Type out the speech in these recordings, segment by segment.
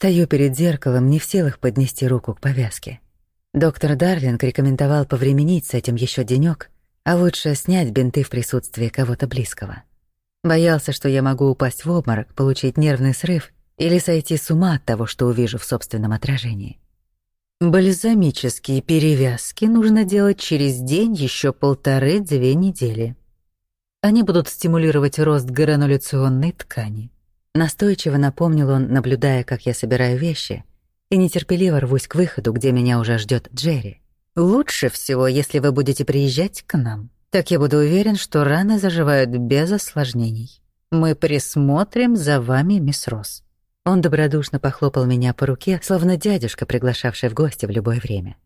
Стою перед зеркалом, не в силах поднести руку к повязке. Доктор Дарлинг рекомендовал повременить с этим еще денек, а лучше снять бинты в присутствии кого-то близкого. Боялся, что я могу упасть в обморок, получить нервный срыв или сойти с ума от того, что увижу в собственном отражении. Бальзамические перевязки нужно делать через день еще полторы-две недели. Они будут стимулировать рост грануляционной ткани. Настойчиво напомнил он, наблюдая, как я собираю вещи, и нетерпеливо рвусь к выходу, где меня уже ждет Джерри. «Лучше всего, если вы будете приезжать к нам. Так я буду уверен, что раны заживают без осложнений. Мы присмотрим за вами, мисс Росс». Он добродушно похлопал меня по руке, словно дядюшка, приглашавший в гости в любое время.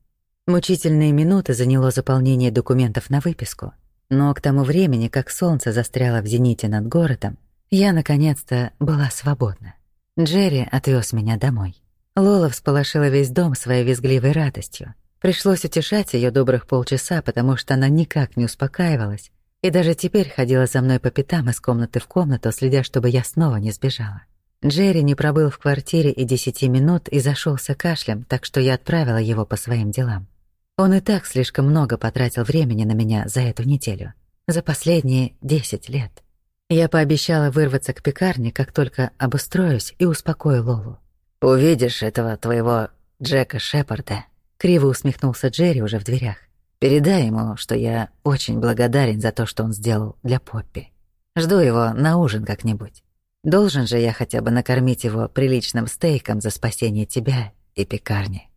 Мучительные минуты заняло заполнение документов на выписку, но к тому времени, как солнце застряло в зените над городом, я наконец-то была свободна. Джерри отвез меня домой. Лола всполошила весь дом своей визгливой радостью. Пришлось утешать ее добрых полчаса, потому что она никак не успокаивалась, и даже теперь ходила за мной по пятам из комнаты в комнату, следя, чтобы я снова не сбежала. Джерри не пробыл в квартире и десяти минут и зашелся кашлем, так что я отправила его по своим делам. Он и так слишком много потратил времени на меня за эту неделю. За последние десять лет. Я пообещала вырваться к пекарне, как только обустроюсь и успокою Лолу. «Увидишь этого твоего Джека Шепарда», — криво усмехнулся Джерри уже в дверях. «Передай ему, что я очень благодарен за то, что он сделал для Поппи. Жду его на ужин как-нибудь. Должен же я хотя бы накормить его приличным стейком за спасение тебя и пекарни.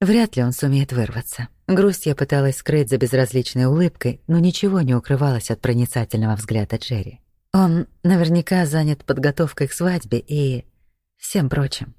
Вряд ли он сумеет вырваться. Грусть я пыталась скрыть за безразличной улыбкой, но ничего не укрывалось от проницательного взгляда Джерри. Он наверняка занят подготовкой к свадьбе и всем прочим.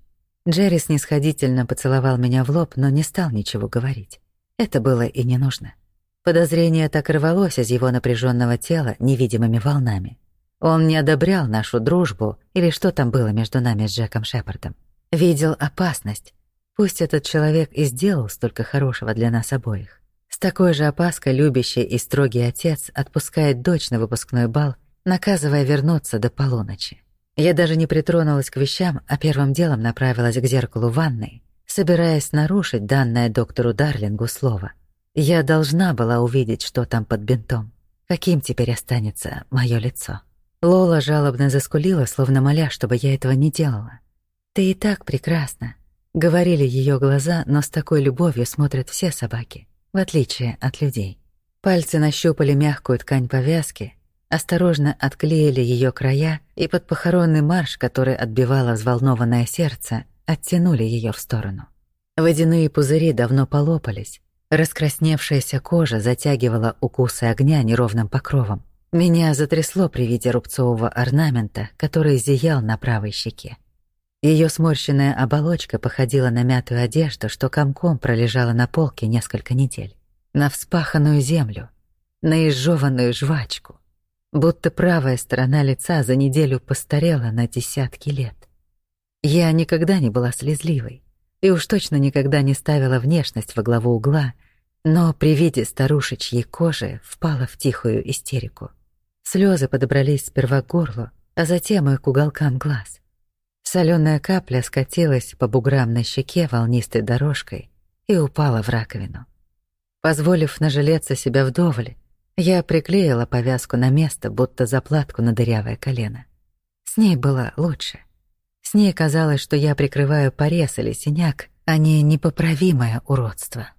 Джерри снисходительно поцеловал меня в лоб, но не стал ничего говорить. Это было и не нужно. Подозрение так рвалось из его напряженного тела невидимыми волнами. Он не одобрял нашу дружбу или что там было между нами с Джеком Шепардом. Видел опасность. Пусть этот человек и сделал столько хорошего для нас обоих. С такой же опаской любящий и строгий отец отпускает дочь на выпускной бал, наказывая вернуться до полуночи. Я даже не притронулась к вещам, а первым делом направилась к зеркалу ванной, собираясь нарушить данное доктору Дарлингу слово. Я должна была увидеть, что там под бинтом. Каким теперь останется мое лицо. Лола жалобно заскулила, словно моля, чтобы я этого не делала. «Ты и так прекрасна», — говорили ее глаза, но с такой любовью смотрят все собаки, в отличие от людей. Пальцы нащупали мягкую ткань повязки, осторожно отклеили ее края и под похоронный марш, который отбивало взволнованное сердце, оттянули ее в сторону. Водяные пузыри давно полопались, раскрасневшаяся кожа затягивала укусы огня неровным покровом. Меня затрясло при виде рубцового орнамента, который зиял на правой щеке. Ее сморщенная оболочка походила на мятую одежду, что комком пролежала на полке несколько недель. На вспаханную землю, на изжеванную жвачку. Будто правая сторона лица за неделю постарела на десятки лет. Я никогда не была слезливой и уж точно никогда не ставила внешность во главу угла, но при виде старушечьей кожи впала в тихую истерику. Слезы подобрались сперва к горлу, а затем и к уголкам глаз. Соленая капля скатилась по буграм на щеке волнистой дорожкой и упала в раковину. Позволив нажалеться себя вдоволь, я приклеила повязку на место, будто заплатку на дырявое колено. С ней было лучше. С ней казалось, что я прикрываю порез или синяк, а не непоправимое уродство.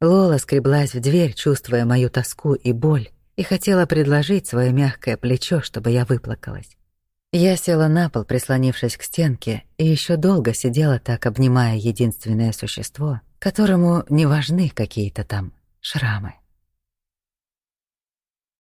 Лола скреблась в дверь, чувствуя мою тоску и боль, и хотела предложить свое мягкое плечо, чтобы я выплакалась. Я села на пол, прислонившись к стенке, и еще долго сидела так, обнимая единственное существо, которому не важны какие-то там шрамы.